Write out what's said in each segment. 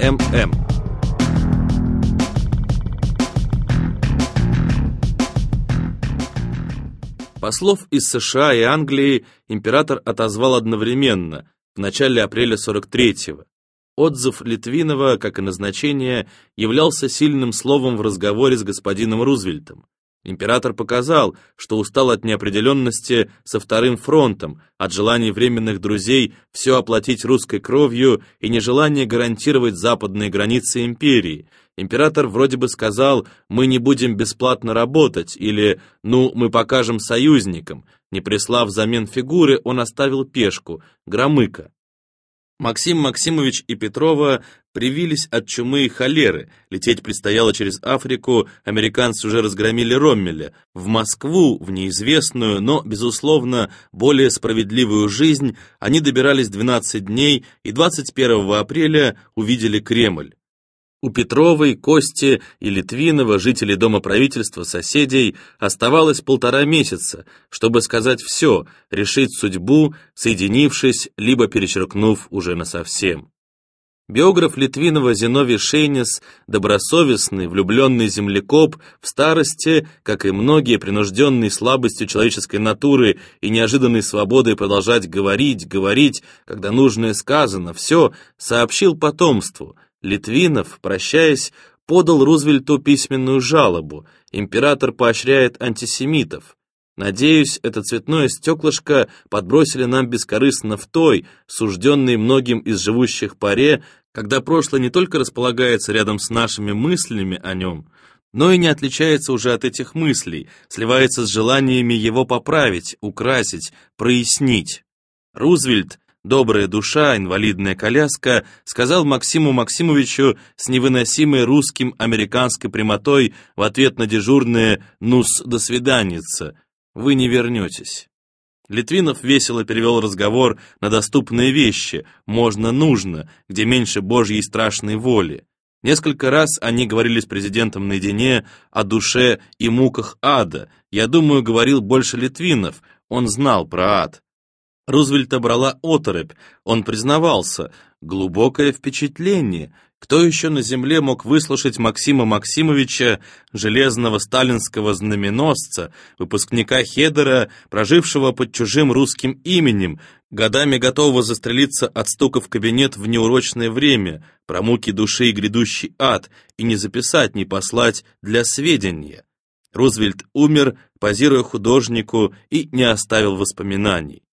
ММ. Послов из США и Англии император отозвал одновременно, в начале апреля 43-го. Отзыв Литвинова, как и назначение, являлся сильным словом в разговоре с господином Рузвельтом. Император показал, что устал от неопределенности со вторым фронтом, от желаний временных друзей все оплатить русской кровью и нежелания гарантировать западные границы империи. Император вроде бы сказал «мы не будем бесплатно работать» или «ну, мы покажем союзникам». Не прислав взамен фигуры, он оставил пешку, Громыка. Максим Максимович и Петрова привились от чумы и холеры. Лететь предстояло через Африку, американцы уже разгромили Роммеля. В Москву, в неизвестную, но, безусловно, более справедливую жизнь, они добирались 12 дней и 21 апреля увидели Кремль. У Петровой, Кости и Литвинова, жителей Дома правительства, соседей, оставалось полтора месяца, чтобы сказать все, решить судьбу, соединившись, либо перечеркнув уже насовсем. Биограф Литвинова Зиновий Шейнис, добросовестный, влюбленный землекоп, в старости, как и многие, принужденный слабостью человеческой натуры и неожиданной свободой продолжать говорить, говорить, когда нужное сказано, все, сообщил потомству – Литвинов, прощаясь, подал Рузвельту письменную жалобу. Император поощряет антисемитов. Надеюсь, это цветное стеклышко подбросили нам бескорыстно в той, сужденной многим из живущих паре, когда прошлое не только располагается рядом с нашими мыслями о нем, но и не отличается уже от этих мыслей, сливается с желаниями его поправить, украсить, прояснить. Рузвельт добрая душа, инвалидная коляска, сказал Максиму Максимовичу с невыносимой русским американской прямотой в ответ на дежурное «нус, до свиданица», «вы не вернетесь». Литвинов весело перевел разговор на доступные вещи, можно-нужно, где меньше Божьей страшной воли. Несколько раз они говорили с президентом наедине о душе и муках ада. Я думаю, говорил больше Литвинов, он знал про ад. Рузвельта брала оторопь, он признавался, глубокое впечатление. Кто еще на земле мог выслушать Максима Максимовича, железного сталинского знаменосца, выпускника Хедера, прожившего под чужим русским именем, годами готового застрелиться от стука в кабинет в неурочное время, про муки души и грядущий ад, и не записать, не послать для сведения? Рузвельт умер, позируя художнику, и не оставил воспоминаний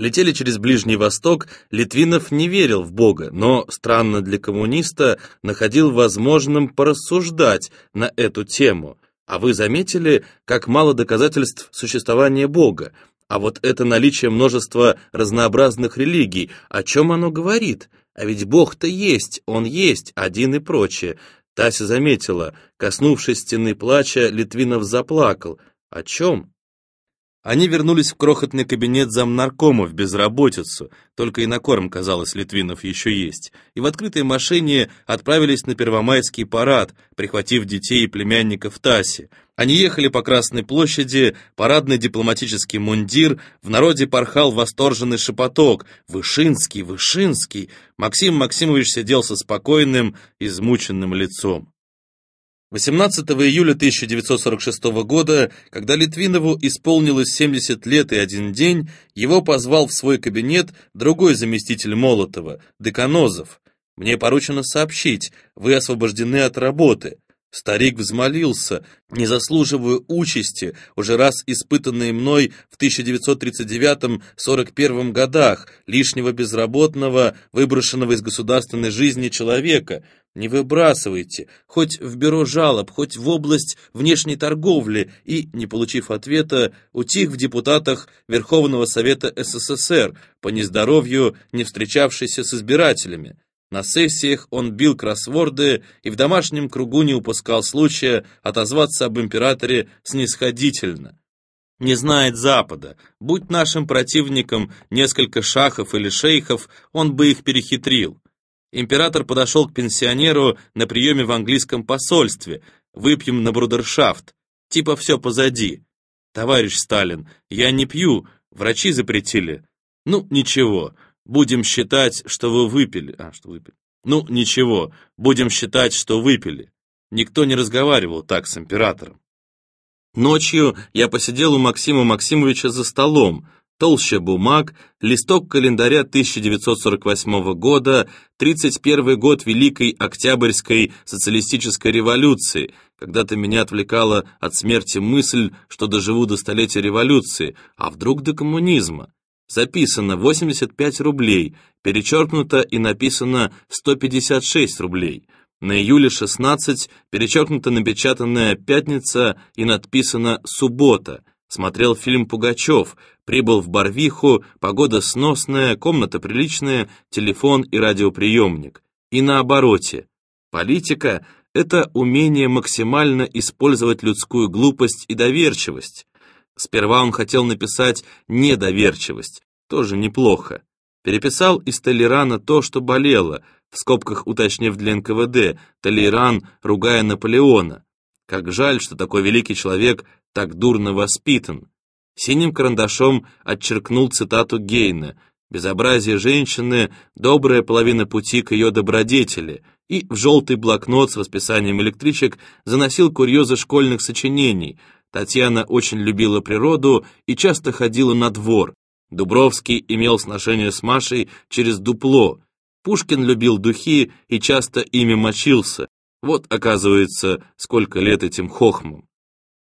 летели через Ближний Восток, Литвинов не верил в Бога, но, странно для коммуниста, находил возможным порассуждать на эту тему. А вы заметили, как мало доказательств существования Бога? А вот это наличие множества разнообразных религий, о чем оно говорит? А ведь Бог-то есть, Он есть, один и прочее. Тася заметила, коснувшись стены плача, Литвинов заплакал. О чем? Они вернулись в крохотный кабинет замнаркома в безработицу, только и на корм, казалось, Литвинов еще есть, и в открытой машине отправились на Первомайский парад, прихватив детей и племянников Таси. Они ехали по Красной площади, парадный дипломатический мундир, в народе порхал восторженный шепоток «Вышинский, Вышинский!» Максим Максимович сидел со спокойным, измученным лицом. 18 июля 1946 года, когда Литвинову исполнилось 70 лет и один день, его позвал в свой кабинет другой заместитель Молотова, Деканозов. «Мне поручено сообщить, вы освобождены от работы. Старик взмолился, не заслуживаю участи, уже раз испытанной мной в 1939-41 годах, лишнего безработного, выброшенного из государственной жизни человека. Не выбрасывайте, хоть в бюро жалоб, хоть в область внешней торговли, и, не получив ответа, утих в депутатах Верховного Совета СССР, по нездоровью не встречавшийся с избирателями. На сессиях он бил кроссворды и в домашнем кругу не упускал случая отозваться об императоре снисходительно. Не знает Запада. Будь нашим противником несколько шахов или шейхов, он бы их перехитрил. Император подошел к пенсионеру на приеме в английском посольстве. Выпьем на брудершафт. Типа все позади. Товарищ Сталин, я не пью, врачи запретили. Ну, ничего, Будем считать, что вы выпили. А, что выпили. Ну, ничего, будем считать, что выпили. Никто не разговаривал так с императором. Ночью я посидел у Максима Максимовича за столом, толще бумаг, листок календаря 1948 года, 31 год Великой Октябрьской социалистической революции. Когда-то меня отвлекала от смерти мысль, что доживу до столетия революции, а вдруг до коммунизма. Записано 85 рублей, перечеркнуто и написано 156 рублей. На июле 16 перечеркнуто напечатанная «Пятница» и надписано «Суббота». Смотрел фильм «Пугачев», прибыл в Барвиху, погода сносная, комната приличная, телефон и радиоприемник. И на обороте. Политика — это умение максимально использовать людскую глупость и доверчивость. Сперва он хотел написать «недоверчивость», тоже неплохо. Переписал из Толерана то, что болело, в скобках уточнив для НКВД, Толеран, ругая Наполеона. Как жаль, что такой великий человек так дурно воспитан. Синим карандашом отчеркнул цитату Гейна «Безобразие женщины – добрая половина пути к ее добродетели», и в желтый блокнот с расписанием электричек заносил курьезы школьных сочинений. Татьяна очень любила природу и часто ходила на двор. Дубровский имел сношение с Машей через дупло. Пушкин любил духи и часто ими мочился. Вот, оказывается, сколько лет этим хохмам.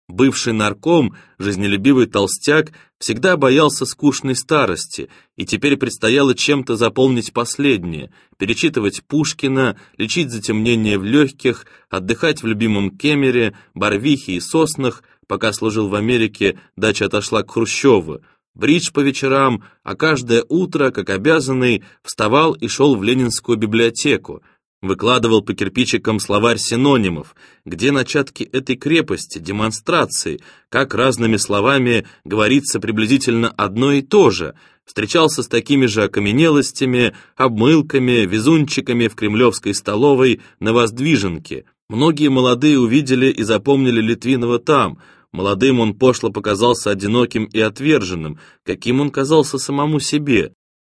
Бывший нарком, жизнелюбивый толстяк, всегда боялся скучной старости, и теперь предстояло чем-то заполнить последнее, перечитывать Пушкина, лечить затемнение в легких, отдыхать в любимом Кемере, Барвихе и Соснах, пока служил в Америке, дача отошла к Хрущеву, бридж по вечерам, а каждое утро, как обязанный, вставал и шел в Ленинскую библиотеку, Выкладывал по кирпичикам словарь синонимов, где начатки этой крепости, демонстрации, как разными словами говорится приблизительно одно и то же, встречался с такими же окаменелостями, обмылками, везунчиками в кремлевской столовой на Воздвиженке. Многие молодые увидели и запомнили Литвинова там, молодым он пошло показался одиноким и отверженным, каким он казался самому себе.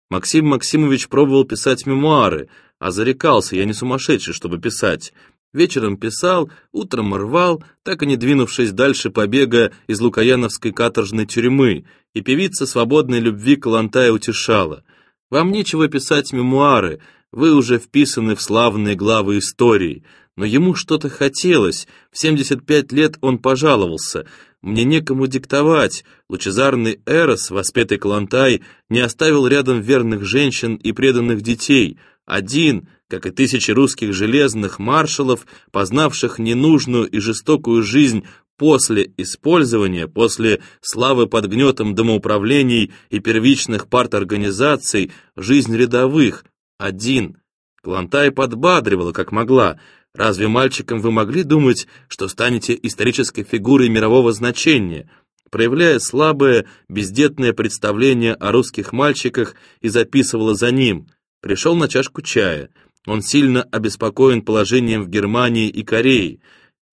Максим Максимович пробовал писать мемуары, а зарекался, я не сумасшедший, чтобы писать. Вечером писал, утром рвал, так и не двинувшись дальше побега из Лукаяновской каторжной тюрьмы, и певица свободной любви Калантая утешала. «Вам нечего писать мемуары, вы уже вписаны в славные главы истории». Но ему что-то хотелось, в 75 лет он пожаловался. «Мне некому диктовать». Лучезарный Эрос, воспетый Калантай, не оставил рядом верных женщин и преданных детей – один, как и тысячи русских железных маршалов, познавших ненужную и жестокую жизнь после использования, после славы под гнетом домоуправлений и первичных парторганизаций, жизнь рядовых, один. Клантай подбадривала, как могла. Разве мальчикам вы могли думать, что станете исторической фигурой мирового значения? Проявляя слабое, бездетное представление о русских мальчиках и записывала за ним – Пришел на чашку чая. Он сильно обеспокоен положением в Германии и Корее.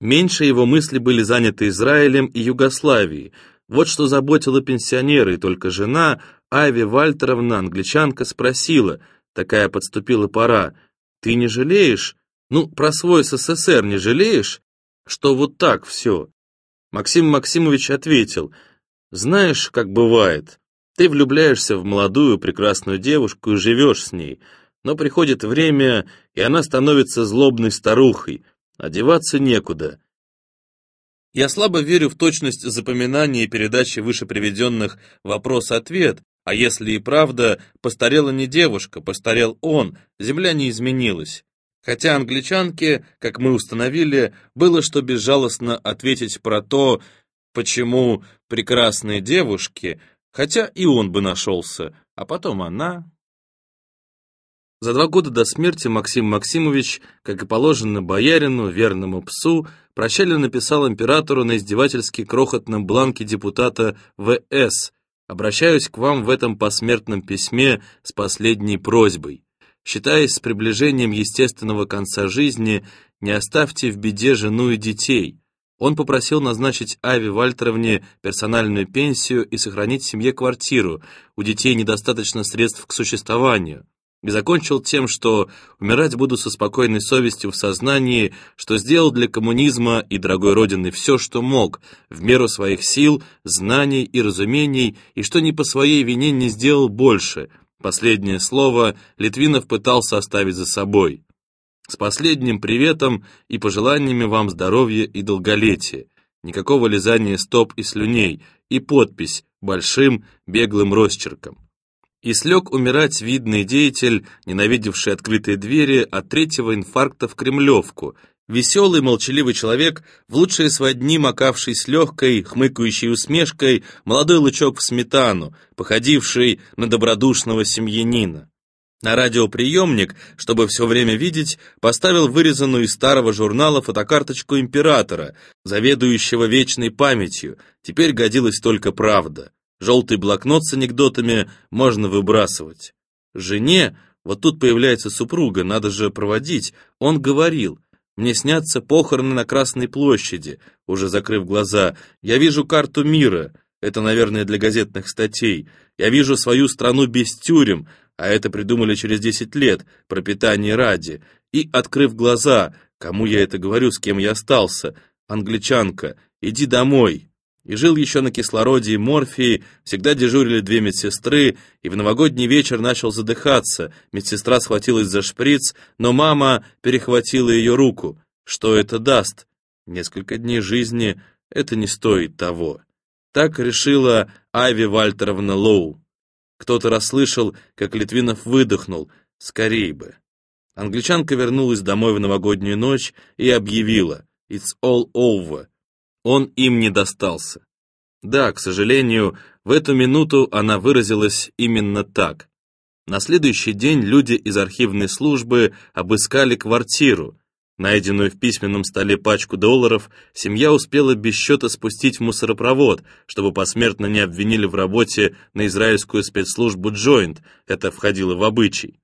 Меньше его мысли были заняты Израилем и Югославией. Вот что заботило пенсионера, и только жена, Ави Вальтеровна, англичанка, спросила, такая подступила пора, «Ты не жалеешь? Ну, про свой СССР не жалеешь? Что вот так все?» Максим Максимович ответил, «Знаешь, как бывает, ты влюбляешься в молодую прекрасную девушку и живешь с ней, но приходит время, и она становится злобной старухой, одеваться некуда. Я слабо верю в точность запоминания и передачи выше приведенных вопрос-ответ, а если и правда, постарела не девушка, постарел он, земля не изменилась. Хотя англичанке, как мы установили, было что безжалостно ответить про то, почему прекрасные девушки Хотя и он бы нашелся, а потом она... За два года до смерти Максим Максимович, как и положено боярину, верному псу, прощально написал императору на издевательски крохотном бланке депутата В.С. «Обращаюсь к вам в этом посмертном письме с последней просьбой. Считаясь с приближением естественного конца жизни, не оставьте в беде жену и детей. Он попросил назначить Аве Вальтеровне персональную пенсию и сохранить семье квартиру, у детей недостаточно средств к существованию. и закончил тем, что умирать буду со спокойной совестью в сознании, что сделал для коммунизма и дорогой Родины все, что мог, в меру своих сил, знаний и разумений, и что не по своей вине не сделал больше. Последнее слово Литвинов пытался оставить за собой. С последним приветом и пожеланиями вам здоровья и долголетия. Никакого лизания стоп и слюней, и подпись большим беглым росчерком. И слег умирать видный деятель, ненавидевший открытые двери от третьего инфаркта в Кремлевку, веселый молчаливый человек, в лучшие свои дни макавший с легкой, хмыкающей усмешкой молодой лучок в сметану, походивший на добродушного семьянина. На радиоприемник, чтобы все время видеть, поставил вырезанную из старого журнала фотокарточку императора, заведующего вечной памятью, теперь годилась только правда. Желтый блокнот с анекдотами можно выбрасывать. Жене, вот тут появляется супруга, надо же проводить, он говорил, мне снятся похороны на Красной площади, уже закрыв глаза, я вижу карту мира, это, наверное, для газетных статей, я вижу свою страну без тюрем, а это придумали через 10 лет, пропитание ради, и, открыв глаза, кому я это говорю, с кем я остался, англичанка, иди домой, и жил еще на кислороде и морфии, всегда дежурили две медсестры, и в новогодний вечер начал задыхаться. Медсестра схватилась за шприц, но мама перехватила ее руку. Что это даст? Несколько дней жизни — это не стоит того. Так решила Ави Вальтеровна Лоу. Кто-то расслышал, как Литвинов выдохнул. Скорей бы. Англичанка вернулась домой в новогоднюю ночь и объявила «It's all over» он им не достался. Да, к сожалению, в эту минуту она выразилась именно так. На следующий день люди из архивной службы обыскали квартиру. Найденную в письменном столе пачку долларов семья успела без счета спустить в мусоропровод, чтобы посмертно не обвинили в работе на израильскую спецслужбу «Джойнт», это входило в обычай.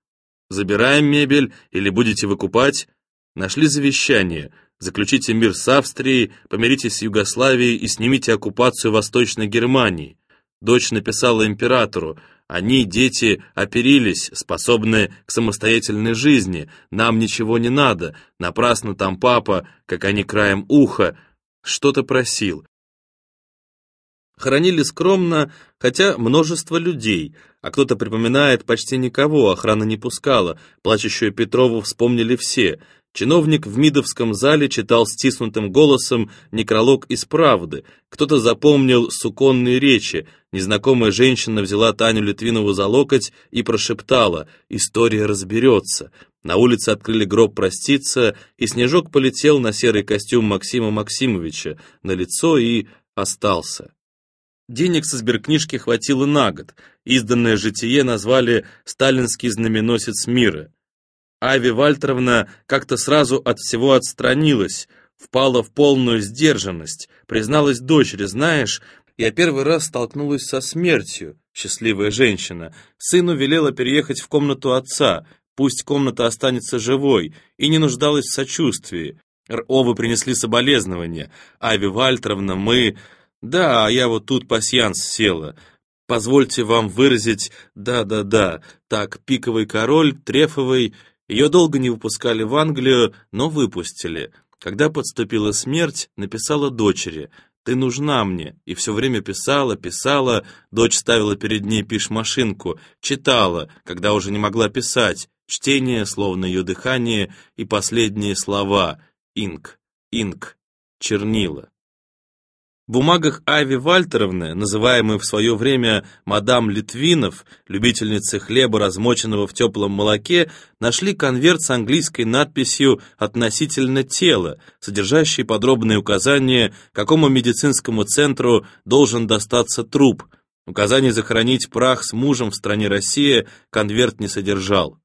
«Забираем мебель или будете выкупать?» Нашли завещание – Заключите мир с Австрией, помиритесь с Югославией и снимите оккупацию Восточной Германии. Дочь написала императору, они, дети, оперились, способны к самостоятельной жизни, нам ничего не надо, напрасно там папа, как они краем уха, что-то просил. Хоронили скромно, хотя множество людей, а кто-то припоминает почти никого, охрана не пускала, плачущую Петрову вспомнили все, Чиновник в Мидовском зале читал стиснутым голосом некролог из «Правды». Кто-то запомнил суконные речи. Незнакомая женщина взяла Таню Литвинову за локоть и прошептала «История разберется». На улице открыли гроб проститься, и снежок полетел на серый костюм Максима Максимовича, на лицо и остался. Денег со сберкнижки хватило на год. Изданное житие назвали «Сталинский знаменосец мира». Ави Вальтеровна как-то сразу от всего отстранилась, впала в полную сдержанность, призналась дочери, знаешь, я первый раз столкнулась со смертью, счастливая женщина. Сыну велела переехать в комнату отца, пусть комната останется живой, и не нуждалась в сочувствии. РО вы принесли соболезнования. Ави Вальтеровна, мы... Да, я вот тут пасьянс села. Позвольте вам выразить... Да-да-да. Так, пиковый король, трефовый ее долго не выпускали в Англию, но выпустили. Когда подступила смерть, написала дочери «Ты нужна мне», и все время писала, писала, дочь ставила перед ней пиш-машинку, читала, когда уже не могла писать, чтение, словно ее дыхание, и последние слова «инк», «инк», «чернила». В бумагах Ави Вальтеровны, называемой в свое время мадам Литвинов, любительницы хлеба, размоченного в теплом молоке, нашли конверт с английской надписью «Относительно тела», содержащий подробные указания, какому медицинскому центру должен достаться труп. Указание захоронить прах с мужем в стране Россия конверт не содержал.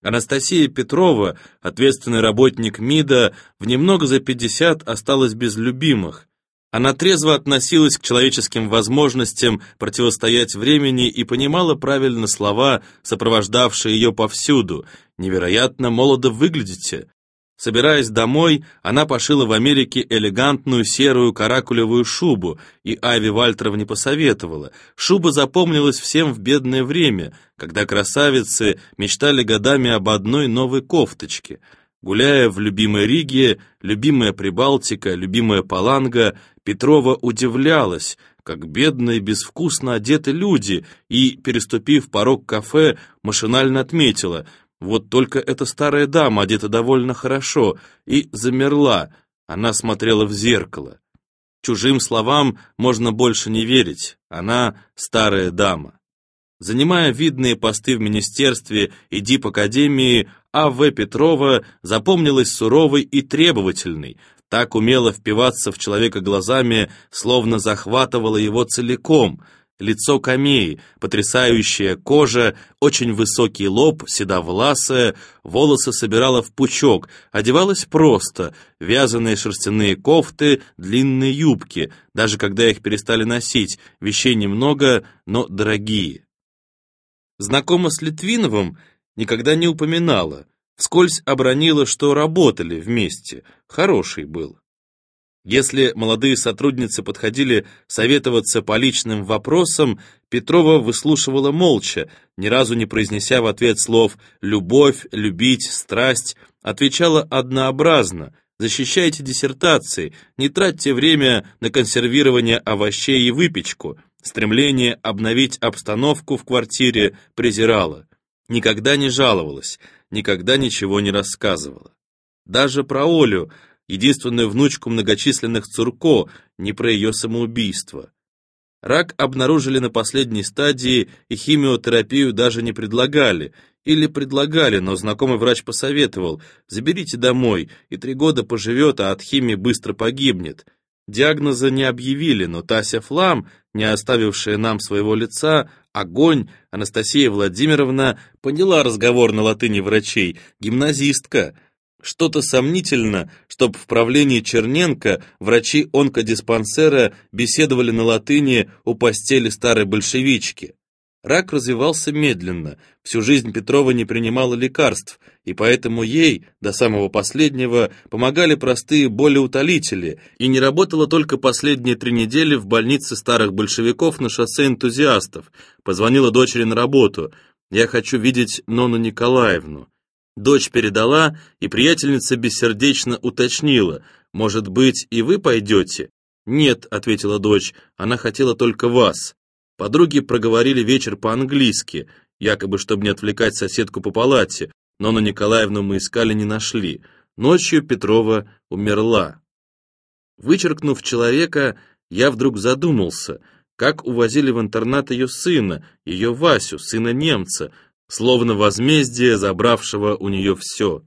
Анастасия Петрова, ответственный работник МИДа, в немного за 50 осталась без любимых. Она трезво относилась к человеческим возможностям противостоять времени и понимала правильно слова, сопровождавшие ее повсюду. «Невероятно молодо выглядите». Собираясь домой, она пошила в Америке элегантную серую каракулевую шубу, и Ави Вальтеров не посоветовала. Шуба запомнилась всем в бедное время, когда красавицы мечтали годами об одной новой кофточке. Гуляя в любимой Риге, любимая Прибалтика, любимая Паланга, Петрова удивлялась, как бедно и безвкусно одеты люди, и, переступив порог кафе, машинально отметила — вот только эта старая дама одета довольно хорошо и замерла. Она смотрела в зеркало. Чужим словам можно больше не верить. Она старая дама. Занимая видные посты в министерстве и ДИП-академии, А.В. Петрова запомнилась суровой и требовательной, так умело впиваться в человека глазами, словно захватывала его целиком — лицо камеи, потрясающая кожа, очень высокий лоб, седовласая, волосы собирала в пучок, одевалась просто, вязаные шерстяные кофты, длинные юбки, даже когда их перестали носить, вещей немного, но дорогие. Знакома с Литвиновым? Никогда не упоминала, вскользь обронила, что работали вместе, хороший был. Если молодые сотрудницы подходили советоваться по личным вопросам, Петрова выслушивала молча, ни разу не произнеся в ответ слов «любовь», «любить», «страсть», отвечала однообразно «защищайте диссертации, не тратьте время на консервирование овощей и выпечку», стремление обновить обстановку в квартире презирала. Никогда не жаловалась, никогда ничего не рассказывала. Даже про Олю – единственную внучку многочисленных Цурко, не про ее самоубийство. Рак обнаружили на последней стадии и химиотерапию даже не предлагали, или предлагали, но знакомый врач посоветовал, заберите домой, и три года поживет, а от химии быстро погибнет. Диагноза не объявили, но Тася Флам, не оставившая нам своего лица, огонь, Анастасия Владимировна, поняла разговор на латыни врачей, гимназистка, что-то сомнительно, чтоб в правлении Черненко врачи онкодиспансера беседовали на латыни у постели старой большевички. Рак развивался медленно, всю жизнь Петрова не принимала лекарств, и поэтому ей, до самого последнего, помогали простые болеутолители, и не работала только последние три недели в больнице старых большевиков на шоссе энтузиастов. Позвонила дочери на работу. «Я хочу видеть Нону Николаевну». Дочь передала, и приятельница бессердечно уточнила, «Может быть, и вы пойдете?» «Нет», — ответила дочь, — «она хотела только вас». Подруги проговорили вечер по-английски, якобы, чтобы не отвлекать соседку по палате, но на Николаевну мы искали не нашли. Ночью Петрова умерла. Вычеркнув человека, я вдруг задумался, как увозили в интернат ее сына, ее Васю, сына немца, словно возмездие забравшего у нее все.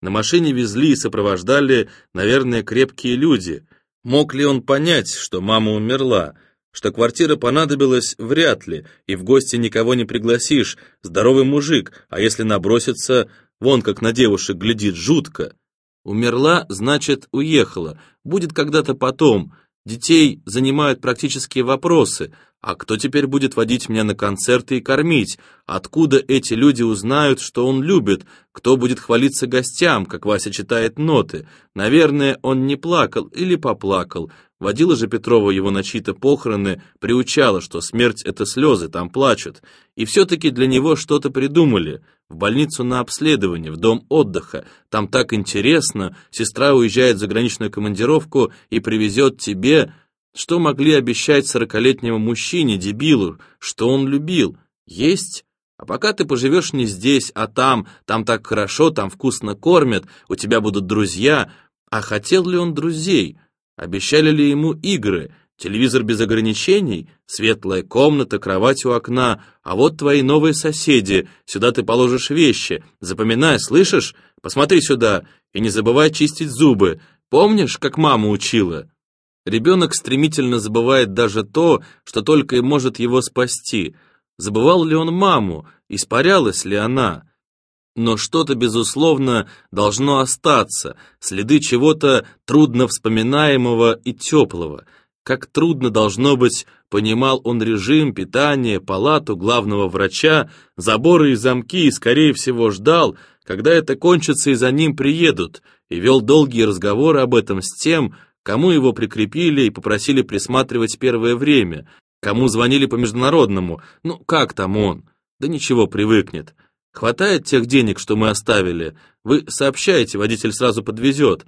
На машине везли и сопровождали, наверное, крепкие люди. Мог ли он понять, что мама умерла, что квартира понадобилась вряд ли, и в гости никого не пригласишь, здоровый мужик, а если набросится, вон как на девушек глядит жутко. Умерла, значит, уехала, будет когда-то потом, детей занимают практические вопросы, а кто теперь будет водить меня на концерты и кормить? Откуда эти люди узнают, что он любит? Кто будет хвалиться гостям, как Вася читает ноты? Наверное, он не плакал или поплакал. Водила же Петрова его на чьи-то похороны, приучала, что смерть — это слезы, там плачут. И все-таки для него что-то придумали. В больницу на обследование, в дом отдыха. Там так интересно, сестра уезжает в заграничную командировку и привезет тебе что могли обещать сорокалетнему мужчине, дебилу, что он любил? Есть? А пока ты поживешь не здесь, а там, там так хорошо, там вкусно кормят, у тебя будут друзья. А хотел ли он друзей? Обещали ли ему игры? Телевизор без ограничений, светлая комната, кровать у окна, а вот твои новые соседи, сюда ты положишь вещи. Запоминай, слышишь? Посмотри сюда и не забывай чистить зубы. Помнишь, как мама учила? Ребенок стремительно забывает даже то, что только и может его спасти. Забывал ли он маму, испарялась ли она? Но что-то, безусловно, должно остаться, следы чего-то трудно вспоминаемого и теплого. Как трудно должно быть, понимал он режим, питание, палату главного врача, заборы и замки и, скорее всего, ждал, когда это кончится и за ним приедут, и вел долгие разговоры об этом с тем, кому его прикрепили и попросили присматривать первое время, кому звонили по международному, ну как там он? Да ничего, привыкнет. Хватает тех денег, что мы оставили? Вы сообщаете, водитель сразу подвезет.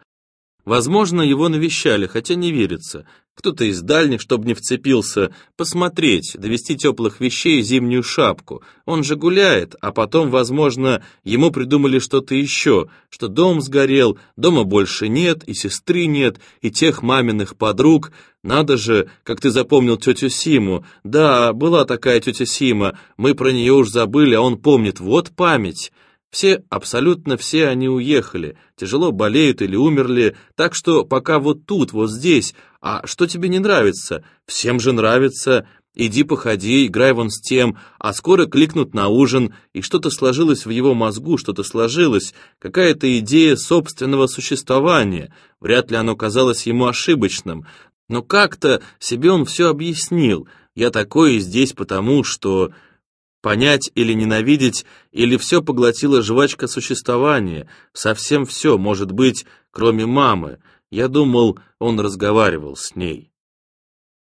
Возможно, его навещали, хотя не верится. Кто-то из дальних, чтобы не вцепился, посмотреть, довести теплых вещей и зимнюю шапку. Он же гуляет, а потом, возможно, ему придумали что-то еще, что дом сгорел, дома больше нет, и сестры нет, и тех маминых подруг. Надо же, как ты запомнил тетю Симу. Да, была такая тетя Сима, мы про нее уж забыли, а он помнит. Вот память. Все, абсолютно все они уехали, тяжело болеют или умерли, так что пока вот тут, вот здесь, а что тебе не нравится? Всем же нравится. Иди походи, играй вон с тем, а скоро кликнут на ужин, и что-то сложилось в его мозгу, что-то сложилось, какая-то идея собственного существования. Вряд ли оно казалось ему ошибочным, но как-то себе он все объяснил. Я такой и здесь потому, что... Понять или ненавидеть, или все поглотила жвачка существования, совсем все, может быть, кроме мамы. Я думал, он разговаривал с ней.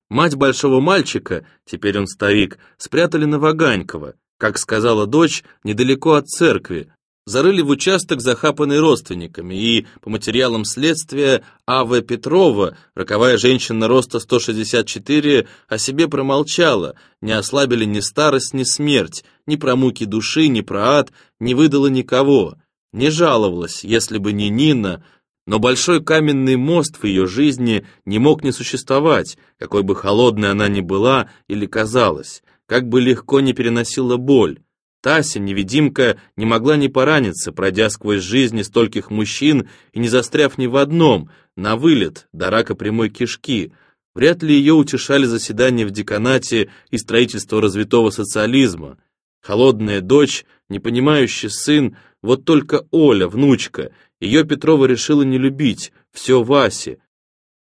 Мать большого мальчика, теперь он старик, спрятали на Ваганькова, как сказала дочь, недалеко от церкви, зарыли в участок, захапанный родственниками, и, по материалам следствия, А.В. Петрова, роковая женщина роста 164, о себе промолчала, не ослабили ни старость, ни смерть, ни про муки души, ни про ад, не выдала никого, не жаловалась, если бы не Нина, но большой каменный мост в ее жизни не мог не существовать, какой бы холодной она ни была или казалась, как бы легко не переносила боль. Тася, невидимка, не могла не пораниться, пройдя сквозь жизни стольких мужчин и не застряв ни в одном, на вылет, до рака прямой кишки. Вряд ли ее утешали заседания в деканате и строительство развитого социализма. Холодная дочь, непонимающий сын, вот только Оля, внучка, ее Петрова решила не любить, все Васе.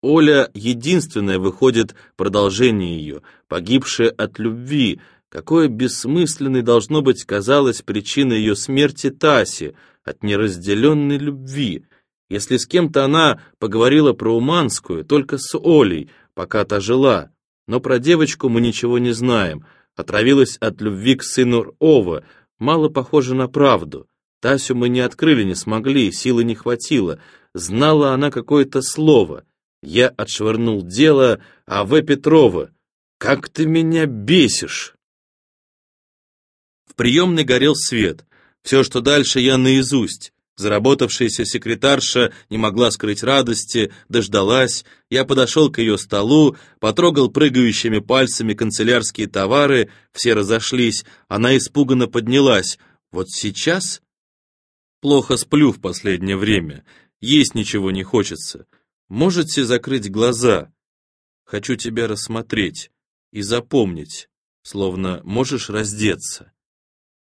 Оля единственная выходит продолжение ее, погибшая от любви, какой бессмысленной должно быть казалась причина ее смерти Таси от неразделенной любви. Если с кем-то она поговорила про Уманскую, только с Олей, пока та жила. Но про девочку мы ничего не знаем. Отравилась от любви к сыну Ова, мало похоже на правду. Тасю мы не открыли, не смогли, силы не хватило. Знала она какое-то слово. Я отшвырнул дело, а В. Петрова. «Как ты меня бесишь!» В приемной горел свет. Все, что дальше, я наизусть. Заработавшаяся секретарша не могла скрыть радости, дождалась. Я подошел к ее столу, потрогал прыгающими пальцами канцелярские товары, все разошлись. Она испуганно поднялась. Вот сейчас? Плохо сплю в последнее время. Есть ничего не хочется. Можете закрыть глаза? Хочу тебя рассмотреть и запомнить, словно можешь раздеться.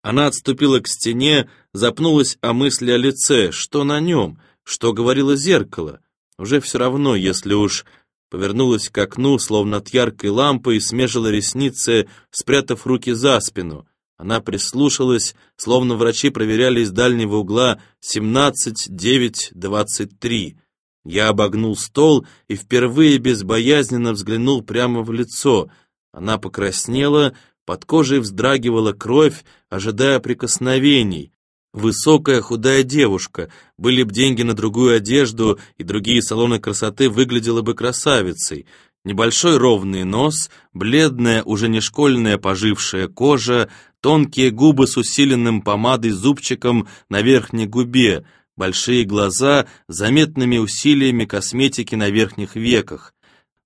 Она отступила к стене, запнулась о мысли о лице, что на нем, что говорило зеркало. Уже все равно, если уж повернулась к окну, словно от яркой лампы, и смежила ресницы, спрятав руки за спину. Она прислушалась, словно врачи проверяли из дальнего угла 17, 9, 23. Я обогнул стол и впервые безбоязненно взглянул прямо в лицо. Она покраснела, под кожей вздрагивала кровь, ожидая прикосновений. Высокая худая девушка, были б деньги на другую одежду, и другие салоны красоты выглядела бы красавицей. Небольшой ровный нос, бледная, уже не школьная пожившая кожа, тонкие губы с усиленным помадой зубчиком на верхней губе, большие глаза заметными усилиями косметики на верхних веках.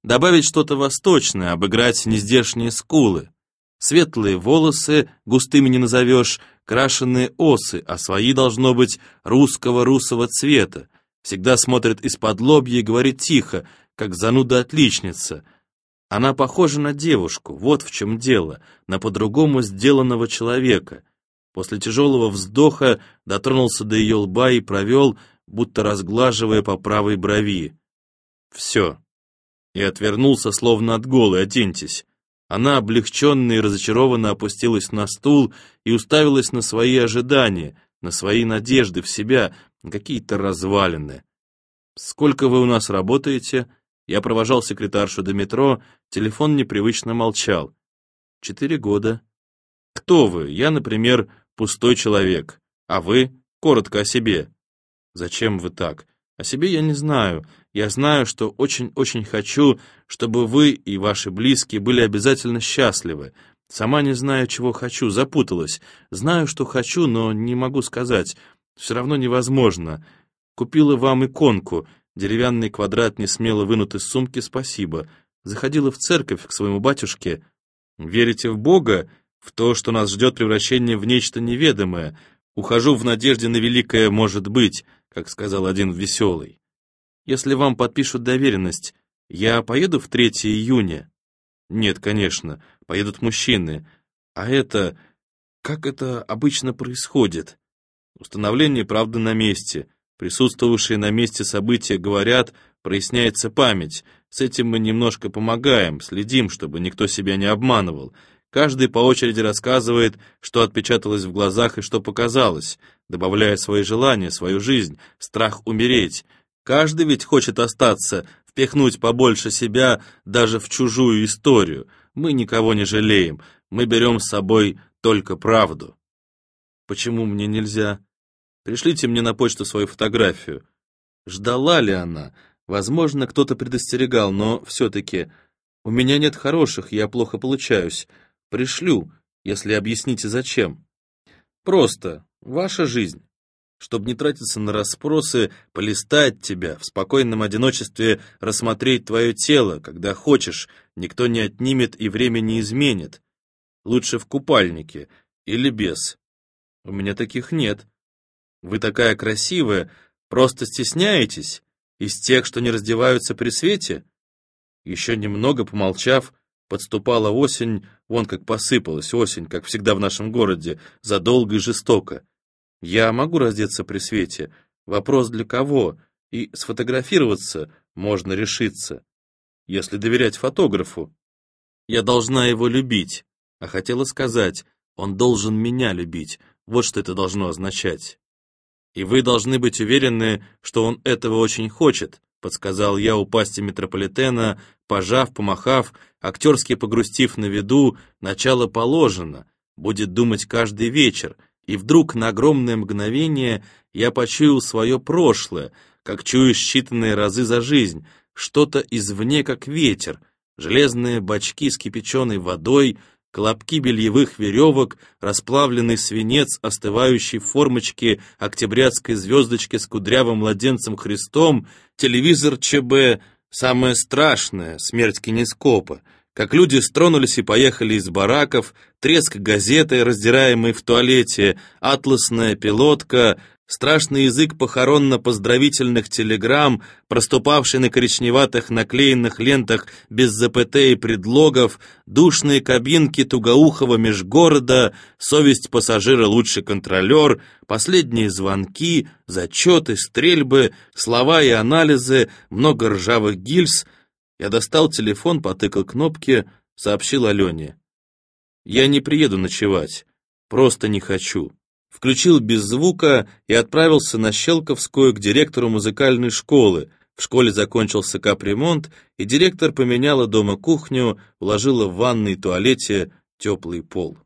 Добавить что-то восточное, обыграть нездешние скулы. Светлые волосы, густыми не назовешь, крашеные осы, а свои должно быть русского русого цвета. Всегда смотрит из-под лобья и говорит тихо, как зануда-отличница. Она похожа на девушку, вот в чем дело, на по-другому сделанного человека. После тяжелого вздоха дотронулся до ее лба и провел, будто разглаживая по правой брови. Все. И отвернулся, словно от голой, оденьтесь. Она облегченно и разочарованно опустилась на стул и уставилась на свои ожидания, на свои надежды в себя, на какие-то развалины. «Сколько вы у нас работаете?» Я провожал секретаршу до метро, телефон непривычно молчал. «Четыре года». «Кто вы? Я, например, пустой человек. А вы? Коротко о себе». «Зачем вы так? О себе я не знаю. Я знаю, что очень-очень хочу, чтобы вы и ваши близкие были обязательно счастливы. Сама не знаю, чего хочу, запуталась. Знаю, что хочу, но не могу сказать. Все равно невозможно. Купила вам иконку. Деревянный квадрат не смело вынут из сумки, спасибо. Заходила в церковь к своему батюшке. Верите в Бога? В то, что нас ждет превращение в нечто неведомое. Ухожу в надежде на великое «может быть», как сказал один веселый. Если вам подпишут доверенность, я поеду в 3 июня? Нет, конечно, поедут мужчины. А это... Как это обычно происходит? Установление правды на месте. Присутствовавшие на месте события говорят, проясняется память. С этим мы немножко помогаем, следим, чтобы никто себя не обманывал. Каждый по очереди рассказывает, что отпечаталось в глазах и что показалось, добавляя свои желания, свою жизнь, страх умереть. Каждый ведь хочет остаться, впихнуть побольше себя даже в чужую историю. Мы никого не жалеем, мы берем с собой только правду. Почему мне нельзя? Пришлите мне на почту свою фотографию. Ждала ли она? Возможно, кто-то предостерегал, но все-таки... У меня нет хороших, я плохо получаюсь. Пришлю, если объясните зачем. Просто. Ваша жизнь. Чтобы не тратиться на расспросы, полистать тебя, в спокойном одиночестве рассмотреть твое тело, когда хочешь, никто не отнимет и время не изменит. Лучше в купальнике или без. У меня таких нет. Вы такая красивая, просто стесняетесь? Из тех, что не раздеваются при свете? Еще немного помолчав, Подступала осень, вон как посыпалась осень, как всегда в нашем городе, задолго и жестоко. Я могу раздеться при свете. Вопрос для кого? И сфотографироваться можно решиться. Если доверять фотографу. Я должна его любить. А хотела сказать, он должен меня любить. Вот что это должно означать. И вы должны быть уверены, что он этого очень хочет, подсказал я у пасти метрополитена, пожав, помахав, актерски погрустив на виду, начало положено, будет думать каждый вечер, и вдруг на огромное мгновение я почуял свое прошлое, как чую считанные разы за жизнь, что-то извне, как ветер, железные бачки с кипяченой водой, Колобки бельевых веревок, расплавленный свинец, остывающий в формочке октябрятской звездочки с кудрявым младенцем Христом, телевизор ЧБ, самое страшное, смерть кинескопа, как люди стронулись и поехали из бараков, треск газеты, раздираемой в туалете, атласная пилотка, Страшный язык похоронно-поздравительных телеграмм, проступавший на коричневатых наклеенных лентах без ЗПТ и предлогов, душные кабинки тугоухого межгорода, совесть пассажира лучший контролер, последние звонки, зачеты, стрельбы, слова и анализы, много ржавых гильз. Я достал телефон, потыкал кнопки, сообщил Алене. «Я не приеду ночевать, просто не хочу» включил без звука и отправился на Щелковскую к директору музыкальной школы. В школе закончился капремонт, и директор поменяла дома кухню, уложила в ванной и туалете теплый пол.